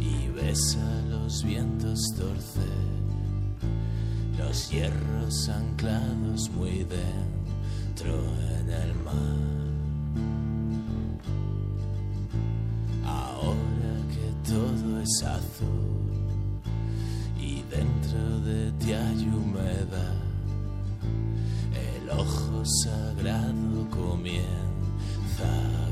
y besa los vientos torcer los hierros anclados muy dentro en el mar. Ahora que todo es azul y dentro de ti hay humedad, el ojo sagrado comienza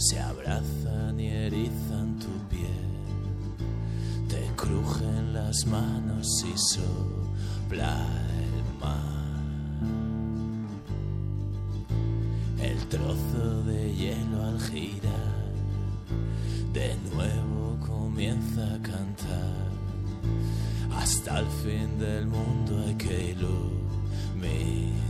se abrazan y erizan tu piel. Te crujen las manos y sopla el mar. El trozo de hielo al girar de nuevo comienza a cantar. Hasta el fin del mundo hay que iluminar.